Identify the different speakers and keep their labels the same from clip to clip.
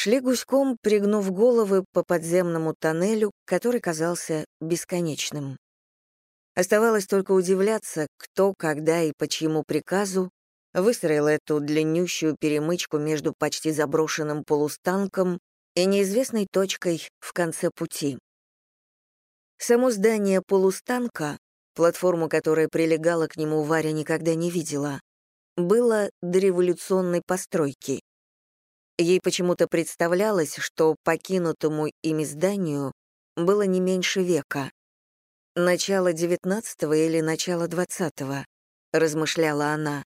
Speaker 1: Шли гуськом, пригнув головы по подземному тоннелю, который казался бесконечным. Оставалось только удивляться, кто, когда и по чьему приказу выстроил эту длиннющую перемычку между почти заброшенным полустанком и неизвестной точкой в конце пути. Само здание полустанка, платформу, которая прилегала к нему, Варя никогда не видела, было дореволюционной постройки. Ей почему-то представлялось, что покинутому ими зданию было не меньше века. Начало XIX или начало XX, размышляла она.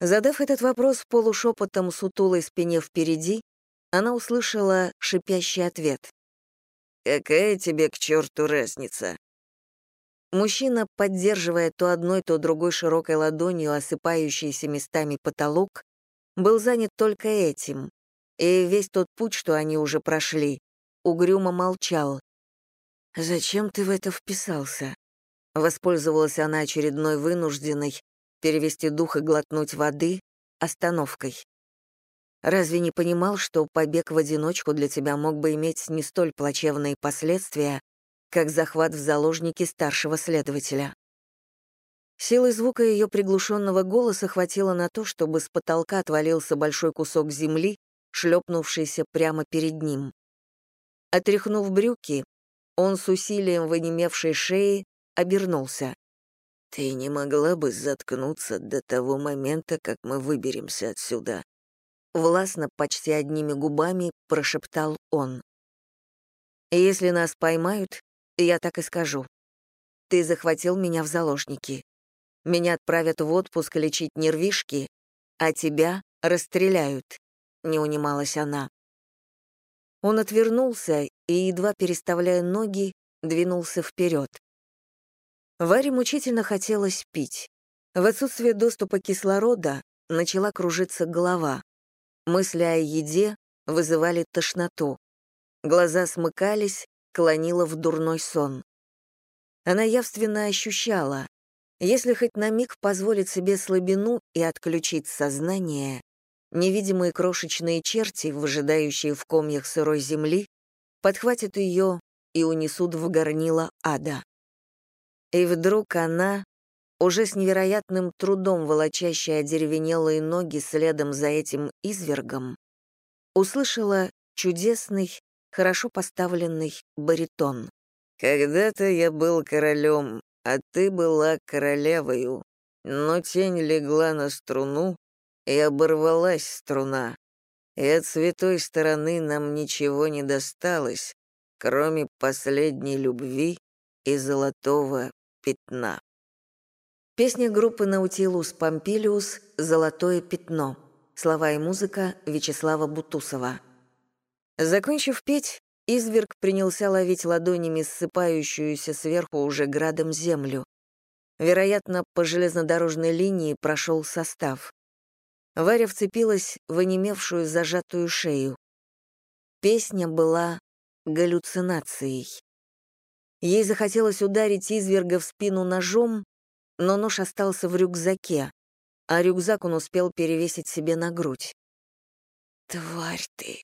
Speaker 1: Задав этот вопрос полушепотом сутулой спине впереди, она услышала шипящий ответ. «Какая тебе к черту разница?» Мужчина, поддерживая то одной, то другой широкой ладонью осыпающийся местами потолок, был занят только этим, и весь тот путь, что они уже прошли, угрюмо молчал. «Зачем ты в это вписался?» Воспользовалась она очередной вынужденной перевести дух и глотнуть воды остановкой. Разве не понимал, что побег в одиночку для тебя мог бы иметь не столь плачевные последствия, как захват в заложники старшего следователя? Силы звука ее приглушенного голоса хватило на то, чтобы с потолка отвалился большой кусок земли, шлепнувшийся прямо перед ним. Отряхнув брюки, он с усилием вынемевшей шеи обернулся. «Ты не могла бы заткнуться до того момента, как мы выберемся отсюда?» Властно, почти одними губами, прошептал он. «Если нас поймают, я так и скажу. Ты захватил меня в заложники. Меня отправят в отпуск лечить нервишки, а тебя расстреляют», — не унималась она. Он отвернулся и, едва переставляя ноги, двинулся вперед. Варе мучительно хотелось пить. В отсутствие доступа кислорода начала кружиться голова. Мысли о еде вызывали тошноту. Глаза смыкались, клонило в дурной сон. Она явственно ощущала, если хоть на миг позволит себе слабину и отключить сознание, невидимые крошечные черти, выжидающие в комьях сырой земли, подхватят ее и унесут в горнило ада. И вдруг она, уже с невероятным трудом волочащая одеревенелые ноги следом за этим извергом, услышала чудесный, хорошо поставленный баритон. «Когда-то я был королем, а ты была королевою, но тень легла на струну, и оборвалась струна, и от святой стороны нам ничего не досталось, кроме последней любви и золотого пятна. Песня группы «Наутилус Помпилиус» «Золотое пятно». Слова и музыка Вячеслава Бутусова. Закончив петь, Изверг принялся ловить ладонями ссыпающуюся сверху уже градом землю. Вероятно, по железнодорожной линии прошел состав. Варя вцепилась в онемевшую зажатую шею. Песня была галлюцинацией. Ей захотелось ударить изверга в спину ножом, но нож остался в рюкзаке, а рюкзак он успел перевесить себе на грудь. «Тварь ты!» —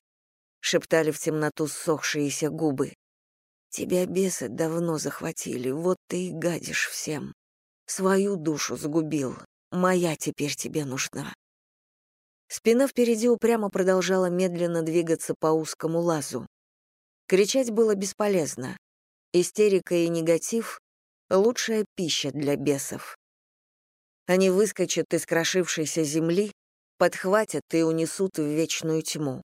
Speaker 1: шептали в темноту ссохшиеся губы. «Тебя бесы давно захватили, вот ты и гадишь всем. Свою душу сгубил, моя теперь тебе нужна». Спина впереди упрямо продолжала медленно двигаться по узкому лазу. Кричать было бесполезно. Истерика и негатив — лучшая пища для бесов. Они выскочат из крошившейся земли, подхватят и унесут в вечную тьму.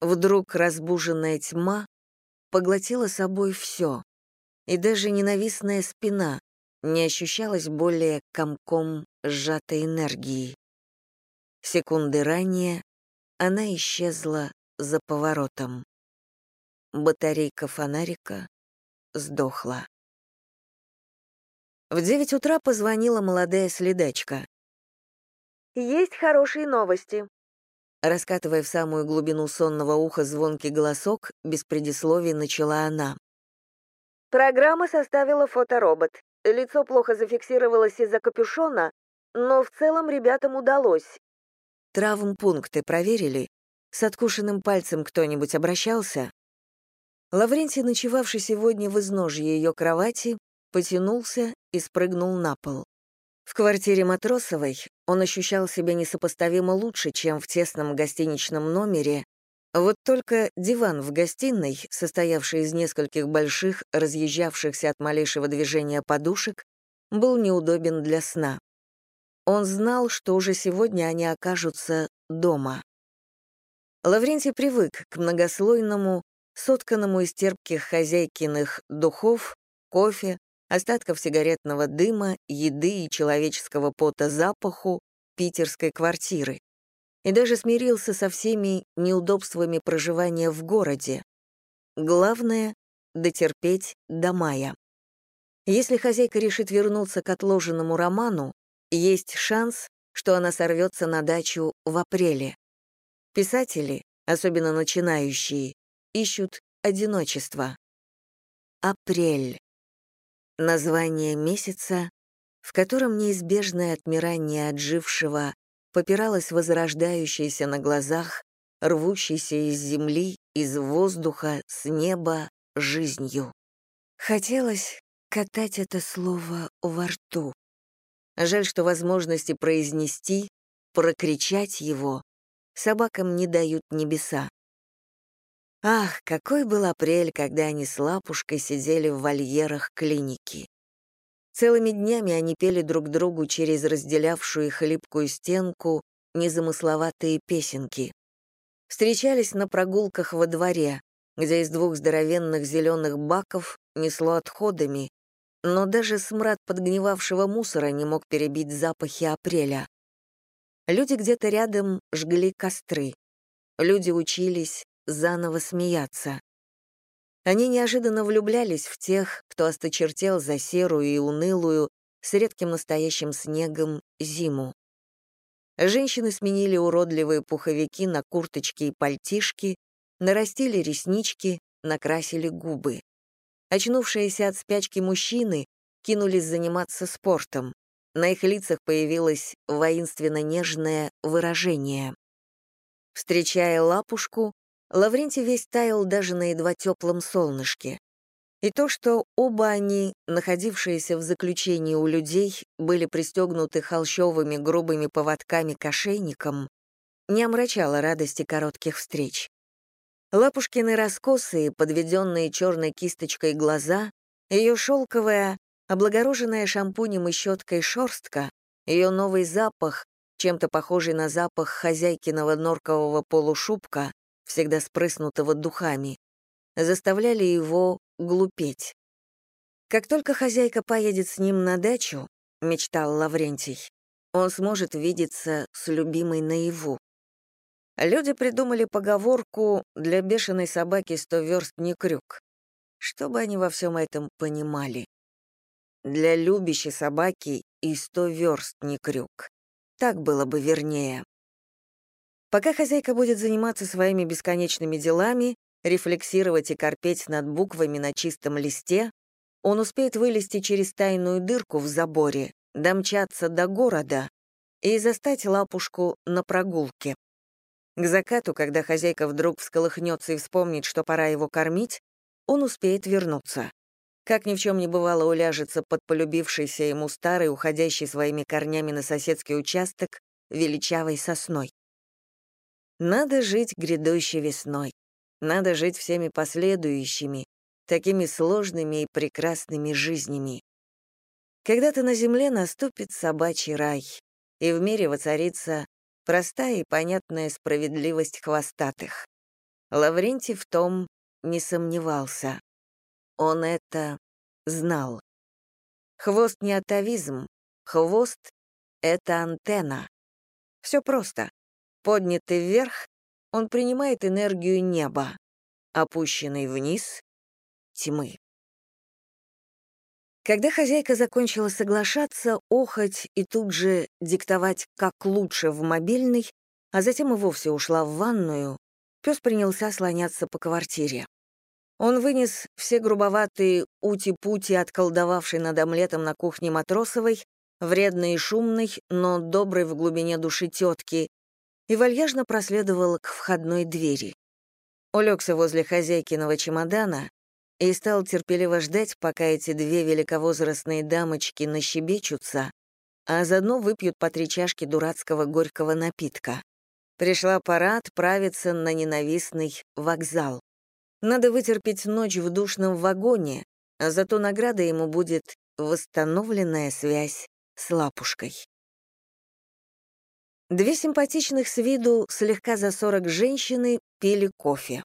Speaker 1: Вдруг разбуженная тьма поглотила собой все, и даже ненавистная спина не ощущалась более комком сжатой энергии. Секунды ранее она исчезла за поворотом. Батарейка фонарика сдохла. В девять утра позвонила молодая следачка.
Speaker 2: «Есть хорошие новости»,
Speaker 1: Раскатывая в самую глубину сонного уха звонкий голосок, без предисловий начала она.
Speaker 2: Программа составила фоторобот. Лицо плохо зафиксировалось из-за капюшона, но в целом ребятам удалось.
Speaker 1: Травмпункты проверили? С откушенным пальцем кто-нибудь обращался? Лаврентий, ночевавший сегодня в изножье ее кровати, потянулся и спрыгнул на пол. В квартире Матросовой он ощущал себя несопоставимо лучше, чем в тесном гостиничном номере, вот только диван в гостиной, состоявший из нескольких больших, разъезжавшихся от малейшего движения подушек, был неудобен для сна. Он знал, что уже сегодня они окажутся дома. Лаврентий привык к многослойному, сотканному из терпких хозяйкиных духов, кофе, остатков сигаретного дыма, еды и человеческого пота запаху питерской квартиры. И даже смирился со всеми неудобствами проживания в городе. Главное — дотерпеть до мая. Если хозяйка решит вернуться к отложенному роману, есть шанс, что она сорвется на дачу в апреле. Писатели, особенно начинающие, ищут одиночество. Апрель. Название месяца, в котором неизбежное отмирание отжившего попиралось возрождающейся на глазах, рвущейся из земли, из воздуха, с неба, жизнью. Хотелось катать это слово во рту. Жаль, что возможности произнести, прокричать его собакам не дают небеса. Ах, какой был апрель, когда они с Лапушкой сидели в вольерах клиники. Целыми днями они пели друг другу через разделявшую их хлипкую стенку незамысловатые песенки. Встречались на прогулках во дворе, где из двух здоровенных зеленых баков несло отходами, но даже смрад подгнивавшего мусора не мог перебить запахи апреля. Люди где-то рядом жгли костры. Люди учились, заново смеяться. Они неожиданно влюблялись в тех, кто осточертел за серую и унылую, с редким настоящим снегом, зиму. Женщины сменили уродливые пуховики на курточки и пальтишки, нарастили реснички, накрасили губы. Очнувшиеся от спячки мужчины кинулись заниматься спортом. На их лицах появилось воинственно нежное выражение. Встречая лапушку, Лаврентий весь таял даже на едва теплом солнышке. И то, что оба они, находившиеся в заключении у людей, были пристегнуты холщовыми грубыми поводками к ошейникам, не омрачало радости коротких встреч. Лапушкины раскосые, подведенные черной кисточкой глаза, ее шелковая, облагороженная шампунем и щеткой шерстка, ее новый запах, чем-то похожий на запах хозяйкиного норкового полушубка, всегда спрыснутого духами, заставляли его глупеть. Как только хозяйка поедет с ним на дачу, мечтал Лаврентий, он сможет видеться с любимой наяву. Люди придумали поговорку «для бешеной собаки сто верст не крюк». Что бы они во всем этом понимали? Для любящей собаки и сто верст не крюк. Так было бы вернее. Пока хозяйка будет заниматься своими бесконечными делами, рефлексировать и корпеть над буквами на чистом листе, он успеет вылезти через тайную дырку в заборе, домчаться до города и застать лапушку на прогулке. К закату, когда хозяйка вдруг всколыхнется и вспомнит, что пора его кормить, он успеет вернуться. Как ни в чем не бывало уляжется под полюбившийся ему старый, уходящий своими корнями на соседский участок, величавой сосной. Надо жить грядущей весной. Надо жить всеми последующими, такими сложными и прекрасными жизнями. Когда-то на земле наступит собачий рай, и в мире воцарится простая и понятная справедливость хвостатых. Лаврентий в том не сомневался. Он это знал. Хвост не атовизм, хвост — это антенна. Все просто. Поднятый вверх, он принимает энергию неба, опущенный вниз — тьмы. Когда хозяйка закончила соглашаться, охоть и тут же диктовать, как лучше в мобильный, а затем и вовсе ушла в ванную, пес принялся слоняться по квартире. Он вынес все грубоватые ути-пути, отколдовавший над омлетом на кухне Матросовой, вредной и шумной, но доброй в глубине души тетки, и вальяжно проследовал к входной двери. Улегся возле хозяйкиного чемодана и стал терпеливо ждать, пока эти две великовозрастные дамочки нащебечутся, а заодно выпьют по три чашки дурацкого горького напитка. Пришла пора отправиться на ненавистный вокзал. Надо вытерпеть ночь в душном вагоне, а зато награда ему будет восстановленная связь с лапушкой. Две симпатичных с виду слегка за сорок женщины пили кофе.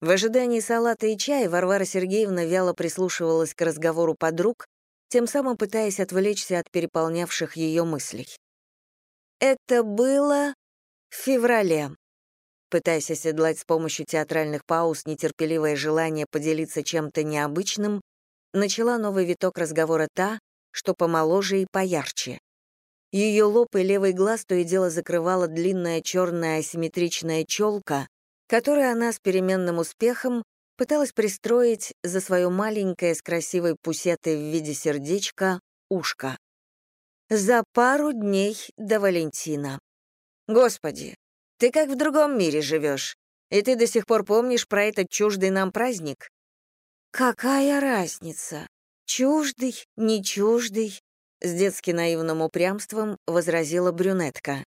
Speaker 1: В ожидании салата и чая Варвара Сергеевна вяло прислушивалась к разговору подруг, тем самым пытаясь отвлечься от переполнявших ее мыслей. Это было в феврале. Пытаясь оседлать с помощью театральных пауз нетерпеливое желание поделиться чем-то необычным, начала новый виток разговора та, что помоложе и поярче. Ее лоб и левый глаз то и дело закрывала длинная черная асимметричная челка, которую она с переменным успехом пыталась пристроить за свое маленькое с красивой пусетой в виде сердечка ушко. За пару дней до Валентина. Господи, ты как в другом мире живешь, и ты до сих пор помнишь про этот чуждый нам праздник? Какая разница? Чуждый, не чуждый? С детски наивным упрямством возразила брюнетка.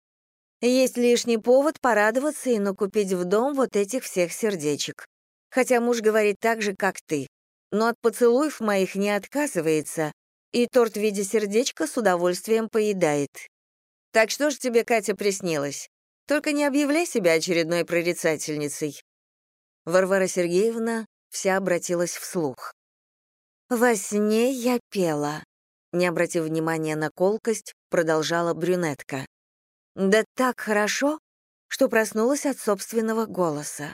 Speaker 1: Есть лишний повод порадоваться и накупить в дом вот этих всех сердечек. Хотя муж говорит так же, как ты. Но от поцелуев моих не отказывается, и торт в виде сердечка с удовольствием поедает. Так что ж тебе, Катя, приснилось? Только не объявляй себя очередной прорицательницей». Варвара Сергеевна вся обратилась вслух. «Во сне я пела», — не обратив внимания на колкость, продолжала брюнетка. «Да так хорошо, что проснулась от собственного голоса».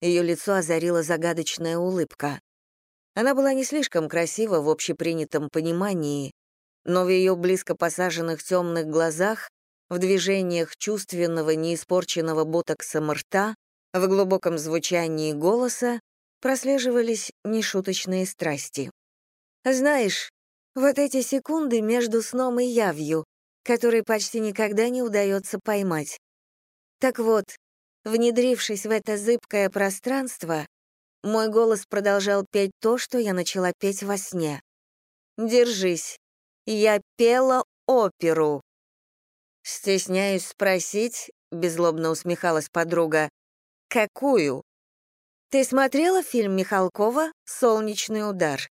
Speaker 1: Ее лицо озарила загадочная улыбка. Она была не слишком красива в общепринятом понимании, но в ее близко посаженных темных глазах, в движениях чувственного, неиспорченного ботоксом рта, в глубоком звучании голоса прослеживались нешуточные страсти. «Знаешь, вот эти секунды между сном и явью, которые почти никогда не удается поймать. Так вот, внедрившись в это зыбкое пространство, мой голос продолжал петь то, что я начала петь во сне. «Держись, я пела оперу. Стесняюсь спросить, беззлобно усмехалась подруга, какую? Ты смотрела фильм Михалкова «Солнечный удар»?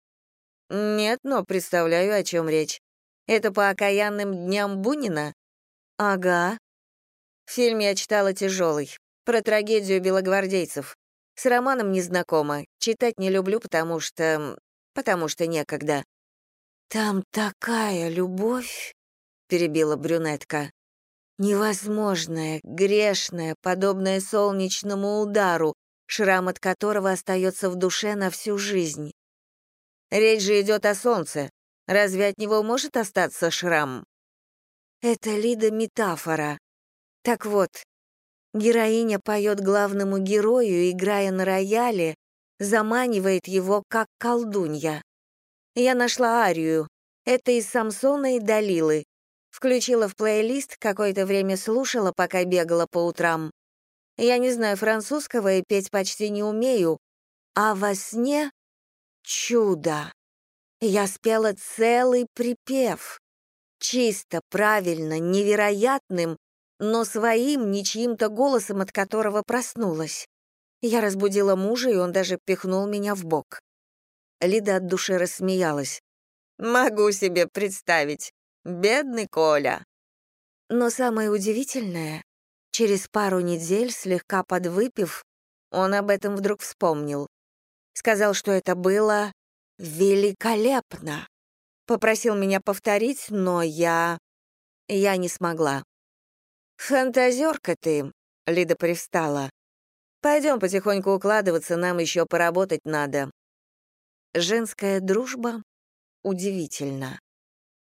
Speaker 1: Нет, но представляю, о чем речь. Это по окаянным дням Бунина? Ага. Фильм я читала тяжелый, про трагедию белогвардейцев. С романом не знакома, читать не люблю, потому что... потому что некогда. «Там такая любовь», — перебила брюнетка. «Невозможная, грешная, подобная солнечному удару, шрам от которого остается в душе на всю жизнь. Речь же идет о солнце. Разве от него может остаться шрам?» Это Лида метафора. Так вот, героиня поет главному герою, играя на рояле, заманивает его как колдунья. Я нашла арию. Это из Самсона и Далилы. Включила в плейлист, какое-то время слушала, пока бегала по утрам. Я не знаю французского и петь почти не умею. А во сне — чудо. Я спела целый припев. Чисто, правильно, невероятным, но своим, не чьим-то голосом, от которого проснулась. Я разбудила мужа, и он даже пихнул меня в бок. Лида от души рассмеялась. «Могу себе представить. Бедный Коля». Но самое удивительное, через пару недель, слегка подвыпив, он об этом вдруг вспомнил. Сказал, что это было великолепно. Попросил меня повторить, но я... Я не смогла. «Фантазерка ты», — Лида привстала. «Пойдем потихоньку укладываться, нам еще поработать надо. Женская дружба удивительна.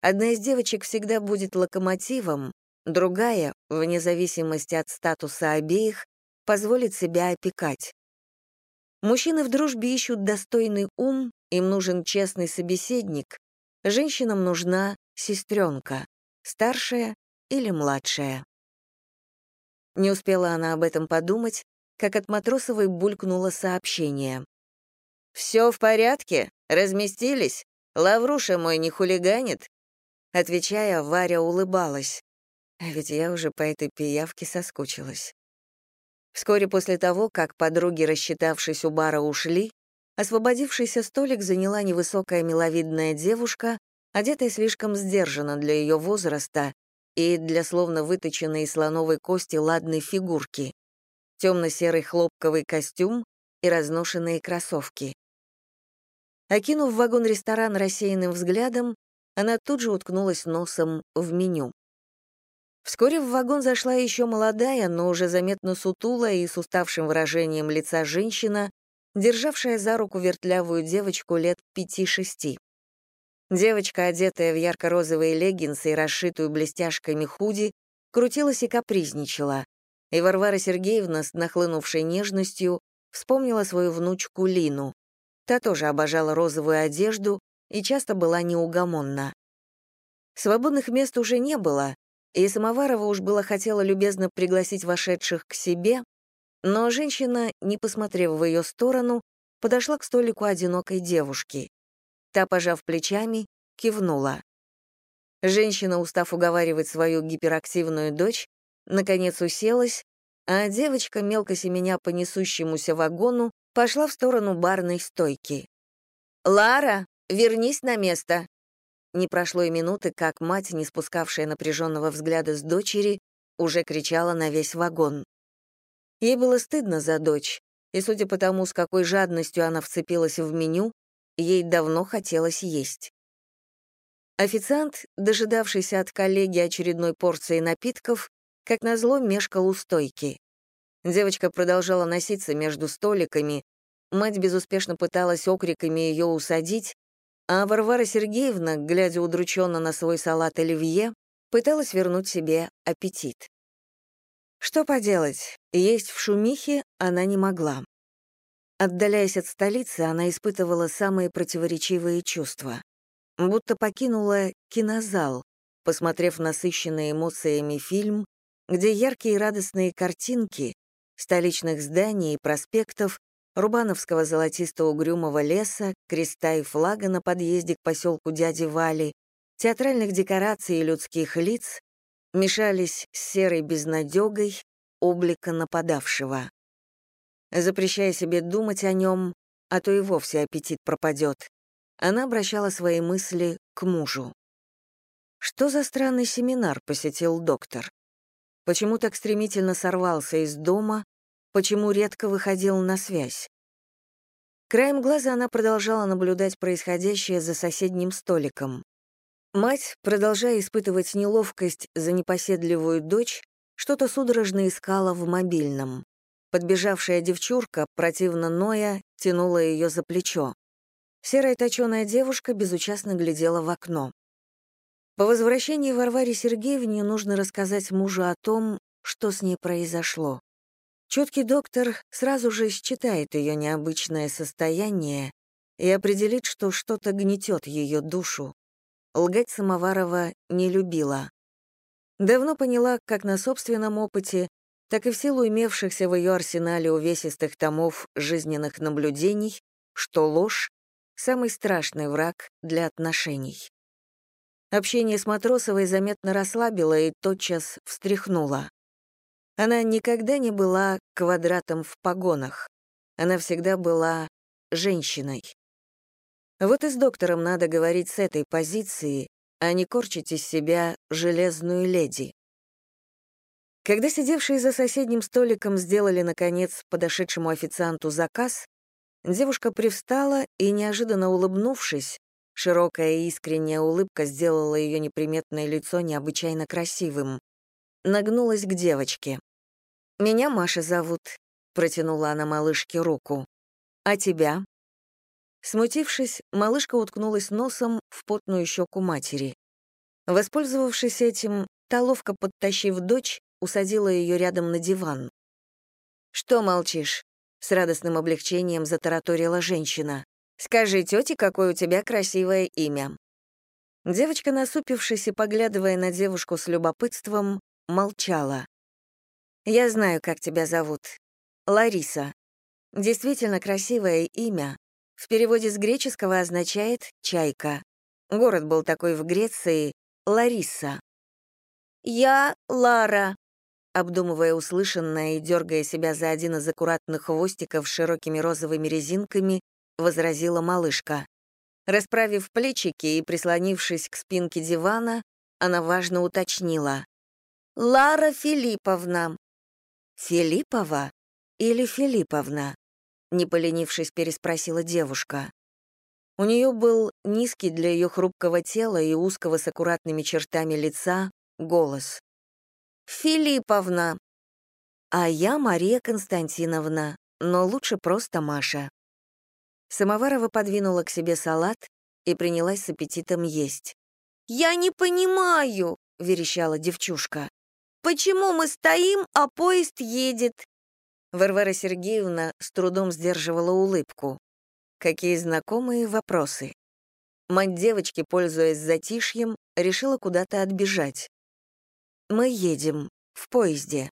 Speaker 1: Одна из девочек всегда будет локомотивом, другая, вне зависимости от статуса обеих, позволит себя опекать. Мужчины в дружбе ищут достойный ум, им нужен честный собеседник, женщинам нужна сестренка, старшая или младшая. Не успела она об этом подумать, как от Матросовой булькнуло сообщение. «Все в порядке? Разместились? Лавруша мой не хулиганит?» Отвечая, Варя улыбалась. А ведь я уже по этой пиявке соскучилась. Вскоре после того, как подруги, рассчитавшись у бара, ушли, освободившийся столик заняла невысокая миловидная девушка, одетая слишком сдержанно для ее возраста и для словно выточенной из слоновой кости ладной фигурки, темно-серый хлопковый костюм и разношенные кроссовки. Окинув вагон-ресторан рассеянным взглядом, она тут же уткнулась носом в меню. Вскоре в вагон зашла еще молодая, но уже заметно сутулая и с уставшим выражением лица женщина, державшая за руку вертлявую девочку лет пяти-шести. Девочка, одетая в ярко-розовые леггинсы и расшитую блестяшками худи, крутилась и капризничала, и Варвара Сергеевна с нахлынувшей нежностью вспомнила свою внучку Лину. Та тоже обожала розовую одежду и часто была неугомонна. Свободных мест уже не было, и Самоварова уж было хотела любезно пригласить вошедших к себе, но женщина, не посмотрев в ее сторону, подошла к столику одинокой девушки. Та, пожав плечами, кивнула. Женщина, устав уговаривать свою гиперактивную дочь, наконец уселась, а девочка, мелко семеня по несущемуся вагону, пошла в сторону барной стойки. «Лара, вернись на место!» Не прошло и минуты, как мать, не спускавшая напряженного взгляда с дочери, уже кричала на весь вагон. Ей было стыдно за дочь, и, судя по тому, с какой жадностью она вцепилась в меню, ей давно хотелось есть. Официант, дожидавшийся от коллеги очередной порции напитков, как назло мешкал у стойки. Девочка продолжала носиться между столиками, мать безуспешно пыталась окриками ее усадить, а Варвара Сергеевна, глядя удрученно на свой салат оливье, пыталась вернуть себе аппетит. Что поделать, есть в шумихе она не могла. Отдаляясь от столицы, она испытывала самые противоречивые чувства. Будто покинула кинозал, посмотрев насыщенный эмоциями фильм, где яркие радостные картинки столичных зданий и проспектов Рубановского золотисто-угрюмого леса, креста и флага на подъезде к поселку дяди Вали, театральных декораций и людских лиц мешались с серой безнадегой облика нападавшего. Запрещая себе думать о нем, а то и вовсе аппетит пропадет, она обращала свои мысли к мужу. Что за странный семинар посетил доктор? Почему так стремительно сорвался из дома, почему редко выходил на связь. Краем глаза она продолжала наблюдать происходящее за соседним столиком. Мать, продолжая испытывать неловкость за непоседливую дочь, что-то судорожно искала в мобильном. Подбежавшая девчурка, противно ноя, тянула ее за плечо. Серая точеная девушка безучастно глядела в окно. По возвращении Варваре Сергеевне нужно рассказать мужу о том, что с ней произошло. Чуткий доктор сразу же считает ее необычное состояние и определит, что что-то гнетет ее душу. Лгать Самоварова не любила. Давно поняла, как на собственном опыте, так и в силу имевшихся в ее арсенале увесистых томов жизненных наблюдений, что ложь — самый страшный враг для отношений. Общение с Матросовой заметно расслабило и тотчас встряхнуло. Она никогда не была квадратом в погонах. Она всегда была женщиной. Вот и с доктором надо говорить с этой позиции, а не корчить из себя железную леди. Когда сидевшие за соседним столиком сделали, наконец, подошедшему официанту заказ, девушка привстала и, неожиданно улыбнувшись, широкая и искренняя улыбка сделала ее неприметное лицо необычайно красивым, нагнулась к девочке. «Меня Маша зовут», — протянула она малышке руку. «А тебя?» Смутившись, малышка уткнулась носом в потную щеку матери. Воспользовавшись этим, та, ловко подтащив дочь, усадила ее рядом на диван. «Что молчишь?» — с радостным облегчением затараторила женщина. «Скажи тете, какое у тебя красивое имя». Девочка, насупившись и поглядывая на девушку с любопытством, молчала. Я знаю, как тебя зовут. Лариса. Действительно красивое имя. В переводе с греческого означает «чайка». Город был такой в Греции — Лариса.
Speaker 2: «Я Лара»,
Speaker 1: обдумывая услышанное и дергая себя за один из аккуратных хвостиков с широкими розовыми резинками, возразила малышка. Расправив плечики и прислонившись к спинке дивана, она важно уточнила.
Speaker 2: «Лара Филипповна».
Speaker 1: «Филиппова или Филипповна?» не поленившись, переспросила девушка. У нее был низкий для ее хрупкого тела и узкого с аккуратными чертами лица голос.
Speaker 2: «Филипповна».
Speaker 1: «А я Мария Константиновна, но лучше просто Маша». Самоварова подвинула к себе салат и принялась с аппетитом есть.
Speaker 2: «Я не понимаю», — верещала девчушка. «Почему мы стоим, а поезд едет?»
Speaker 1: Варвара Сергеевна с трудом сдерживала улыбку. Какие знакомые вопросы. Мать девочки, пользуясь затишьем, решила куда-то отбежать. «Мы едем. В поезде».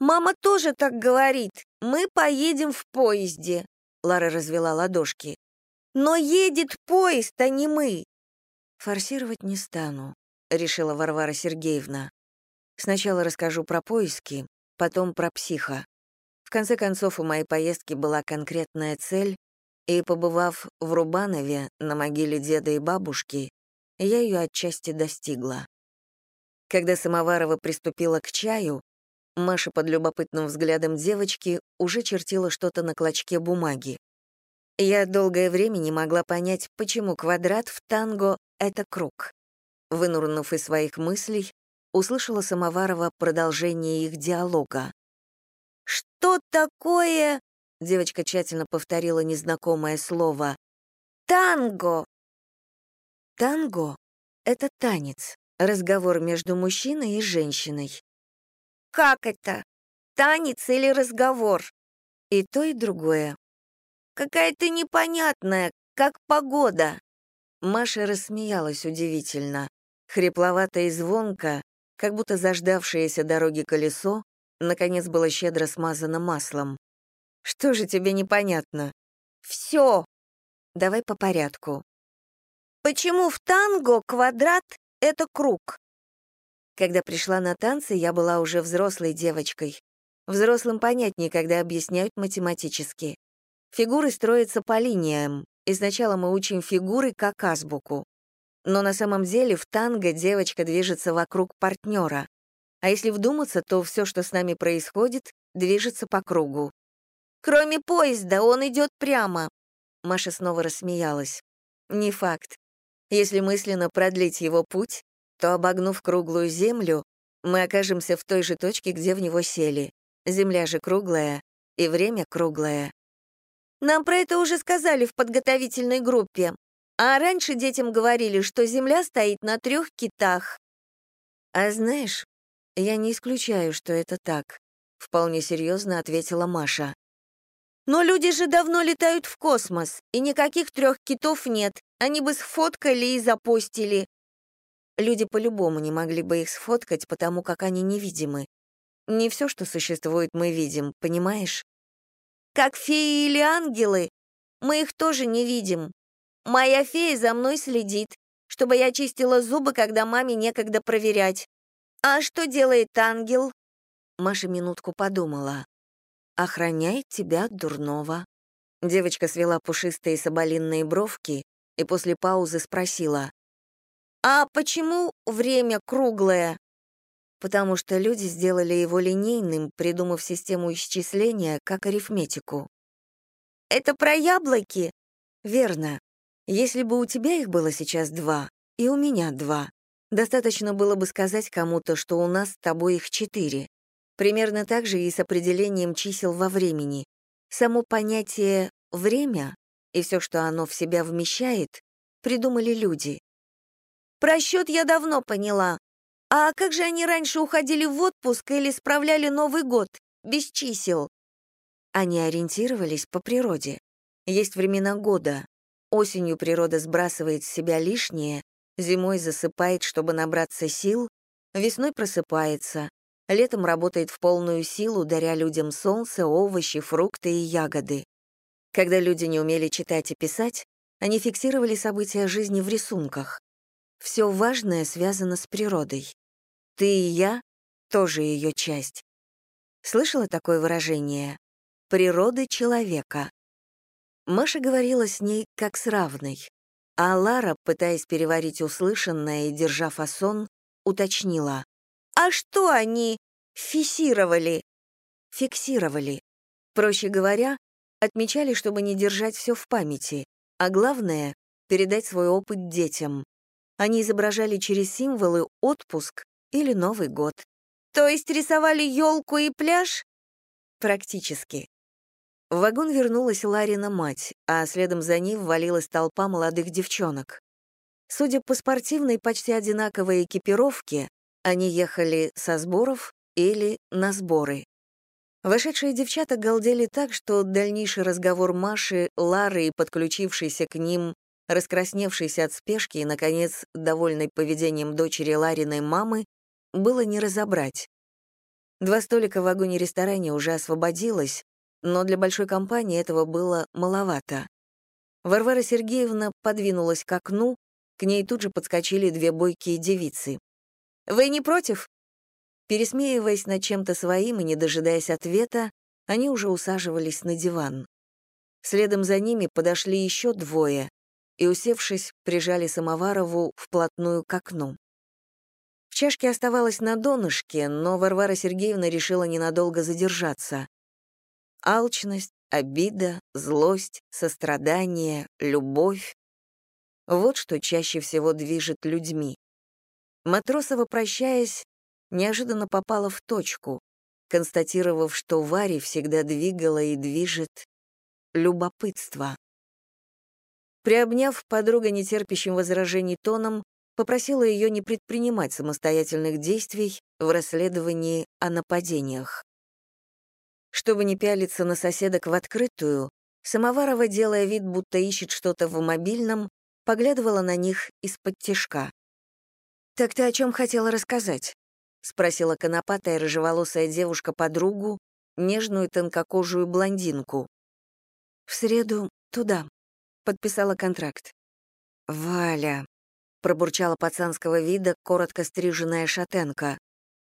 Speaker 2: «Мама тоже так говорит. Мы поедем в поезде», — Лара развела ладошки. «Но едет поезд, а не мы».
Speaker 1: «Форсировать не стану», — решила Варвара Сергеевна. «Сначала расскажу про поиски, потом про психа. В конце концов, у моей поездки была конкретная цель, и, побывав в Рубанове, на могиле деда и бабушки, я ее отчасти достигла. Когда Самоварова приступила к чаю, Маша под любопытным взглядом девочки уже чертила что-то на клочке бумаги. Я долгое время не могла понять, почему квадрат в танго — это круг. Вынурнув из своих мыслей, услышала Самоварова продолжение их диалога.
Speaker 2: «Что такое...»
Speaker 1: — девочка тщательно повторила незнакомое слово.
Speaker 2: «Танго».
Speaker 1: «Танго — это танец, разговор между мужчиной и женщиной».
Speaker 2: «Как это? Танец или разговор?»
Speaker 1: «И то, и другое».
Speaker 2: «Какая-то непонятная, как погода».
Speaker 1: Маша рассмеялась удивительно, хрипловато и звонко, как будто заждавшееся дороги колесо наконец было щедро смазано маслом. «Что же тебе непонятно?»
Speaker 2: «Все!»
Speaker 1: «Давай по порядку».
Speaker 2: «Почему в танго квадрат — это круг?»
Speaker 1: Когда пришла на танцы, я была уже взрослой девочкой. Взрослым понятнее, когда объясняют математически. Фигуры строятся по линиям, и сначала мы учим фигуры как азбуку. Но на самом деле в танго девочка движется вокруг партнера. А если вдуматься, то все, что с нами происходит, движется по кругу.
Speaker 2: «Кроме поезда, он идет прямо!»
Speaker 1: Маша снова рассмеялась. «Не факт. Если мысленно продлить его путь, то, обогнув круглую землю, мы окажемся в той же точке, где в него сели. Земля же круглая, и время круглое.
Speaker 2: Нам про это уже сказали в подготовительной группе. А раньше детям говорили, что Земля стоит на трех китах.
Speaker 1: А знаешь, «Я не исключаю, что это так», — вполне серьезно ответила Маша.
Speaker 2: «Но люди же давно летают в космос, и никаких трех китов нет. Они бы сфоткали и запостили».
Speaker 1: Люди по-любому не могли бы их сфоткать, потому как они невидимы. Не все, что существует, мы видим, понимаешь?
Speaker 2: Как феи или ангелы, мы их тоже не видим. Моя фея за мной следит, чтобы я чистила зубы, когда маме некогда проверять. «А что делает ангел?»
Speaker 1: Маша минутку подумала. «Охраняет тебя от дурного». Девочка свела пушистые соболинные бровки и после паузы спросила.
Speaker 2: «А почему время круглое?»
Speaker 1: Потому что люди сделали его линейным, придумав систему исчисления, как арифметику.
Speaker 2: «Это про яблоки?»
Speaker 1: «Верно. Если бы у тебя их было сейчас два, и у меня два, Достаточно было бы сказать кому-то, что у нас с тобой их четыре. Примерно так же и с определением чисел во времени. Само понятие «время» и все, что оно в себя вмещает, придумали люди.
Speaker 2: Про счет я давно поняла. А как же они раньше уходили в отпуск или справляли Новый год, без чисел?
Speaker 1: Они ориентировались по природе. Есть времена года. Осенью природа сбрасывает с себя лишнее, зимой засыпает, чтобы набраться сил, весной просыпается, летом работает в полную силу, даря людям солнце, овощи, фрукты и ягоды. Когда люди не умели читать и писать, они фиксировали события жизни в рисунках. Все важное связано с природой. Ты и я — тоже ее часть. Слышала такое выражение? «Природа человека». Маша говорила с ней как с равной, а Лара, пытаясь переварить услышанное и держа фасон, уточнила. «А что они фиксировали?» «Фиксировали. Проще говоря, отмечали, чтобы не держать все в памяти, а главное — передать свой опыт детям. Они изображали через символы отпуск или Новый год. То есть рисовали елку и пляж? Практически. В вагон вернулась Ларина мать, а следом за ней ввалилась толпа молодых девчонок. Судя по спортивной, почти одинаковой экипировке, они ехали со сборов или на сборы. Вошедшие девчата галдели так, что дальнейший разговор Маши, Лары и подключившейся к ним, раскрасневшейся от спешки и, наконец, довольной поведением дочери Лариной мамы, было не разобрать. Два столика в вагоне-ресторане уже освободилось, но для большой компании этого было маловато. Варвара Сергеевна подвинулась к окну, к ней тут же подскочили две бойкие девицы. «Вы не против?» Пересмеиваясь над чем-то своим и не дожидаясь ответа, они уже усаживались на диван. Следом за ними подошли еще двое и, усевшись, прижали Самоварову вплотную к окну. В чашке оставалось на донышке, но Варвара Сергеевна решила ненадолго задержаться. Алчность, обида, злость, сострадание, любовь — вот что чаще всего движет людьми. Матросова, прощаясь, неожиданно попала в точку, констатировав, что Варе всегда двигало и движет любопытство. Приобняв подруга нетерпящим возражений тоном, попросила ее не предпринимать самостоятельных действий в расследовании о нападениях. Чтобы не пялиться на соседок в открытую, Самоварова, делая вид, будто ищет что-то в мобильном, поглядывала на них из-под тишка. «Так ты о чем хотела рассказать?» — спросила конопатая рыжеволосая девушка подругу, нежную тонкокожую блондинку. «В среду туда», — подписала контракт. «Валя», — пробурчала пацанского вида коротко стриженная шатенка.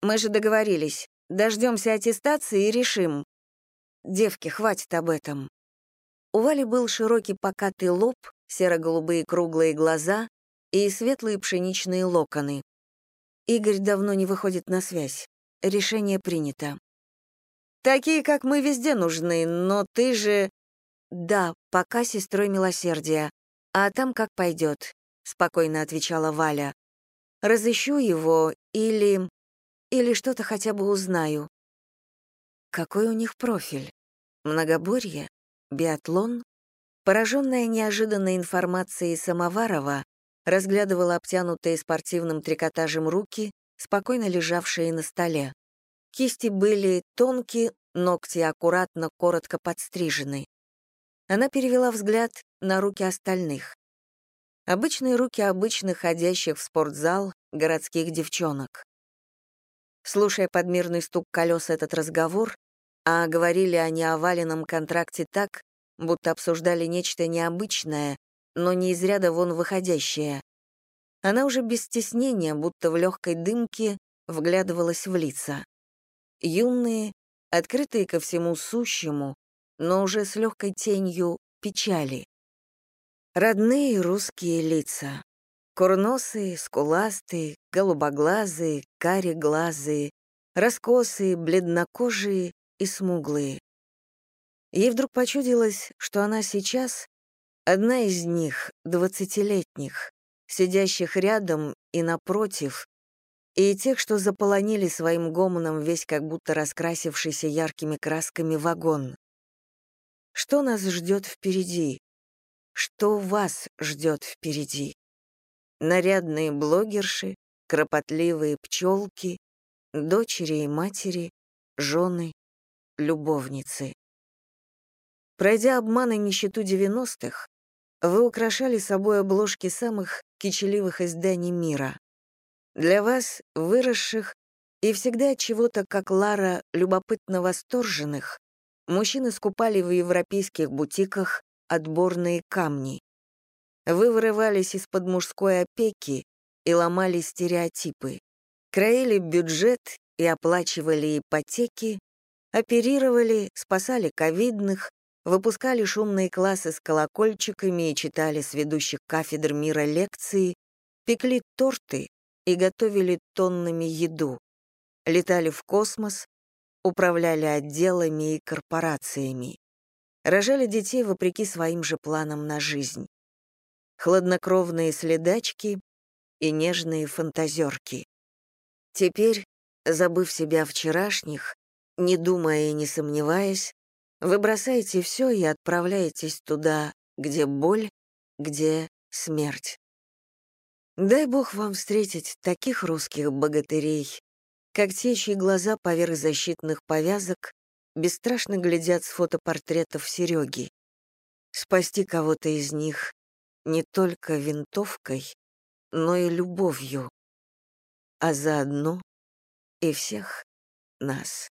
Speaker 1: «Мы же договорились. Дождемся аттестации и решим. Девки, хватит об этом». У Вали был широкий покатый лоб, серо-голубые круглые глаза и светлые пшеничные локоны. Игорь давно не выходит на связь. Решение принято. Такие, как мы, везде нужны, но ты же... Да, пока сестрой милосердия. А там как пойдет, спокойно отвечала Валя. Разыщу его или... или что-то хотя бы узнаю. Какой у них профиль? Многоборье? Биатлон? Пораженная неожиданной информацией Самоварова, разглядывала обтянутые спортивным трикотажем руки, спокойно лежавшие на столе. Кисти были тонкие, ногти аккуратно, коротко подстрижены. Она перевела взгляд на руки остальных. Обычные руки обычных ходящих в спортзал городских девчонок. Слушая подмирный стук колес этот разговор, а говорили они о валенном контракте так, будто обсуждали нечто необычное, но не из ряда вон выходящая. Она уже без стеснения, будто в легкой дымке, вглядывалась в лица. Юные, открытые ко всему сущему, но уже с легкой тенью печали. Родные русские лица. Курносые, скуластые, голубоглазые, кареглазые, раскосые, бледнокожие и смуглые. Ей вдруг почудилось, что она сейчас Одна из них, двадцатилетних, сидящих рядом и напротив, и тех, что заполонили своим гомоном весь как будто раскрасившийся яркими красками вагон. Что нас ждет впереди? Что вас ждет впереди? Нарядные блогерши, кропотливые пчелки, дочери и матери, жены, любовницы. Пройдя обман и нищету девяностых, вы украшали собой обложки самых кичеливых изданий мира. Для вас, выросших, И всегда чего-то, как Лара, любопытно восторженных, мужчины скупали в европейских бутиках отборные камни. Вы вырывались из-под мужской опеки и ломали стереотипы, краили бюджет и оплачивали ипотеки, оперировали, спасали ковидных, выпускали шумные классы с колокольчиками и читали с ведущих кафедр мира лекции, пекли торты и готовили тоннами еду, летали в космос, управляли отделами и корпорациями, рожали детей вопреки своим же планам на жизнь. Хладнокровные следачки и нежные фантазерки. Теперь, забыв себя вчерашних, не думая и не сомневаясь, вы бросаете все и отправляетесь туда, где боль, где смерть. Дай бог вам встретить таких русских богатырей, как те, чьи глаза поверх защитных повязок бесстрашно глядят с фотопортретов Сереги. Спасти кого-то из них не только винтовкой, но и любовью, а заодно и всех нас.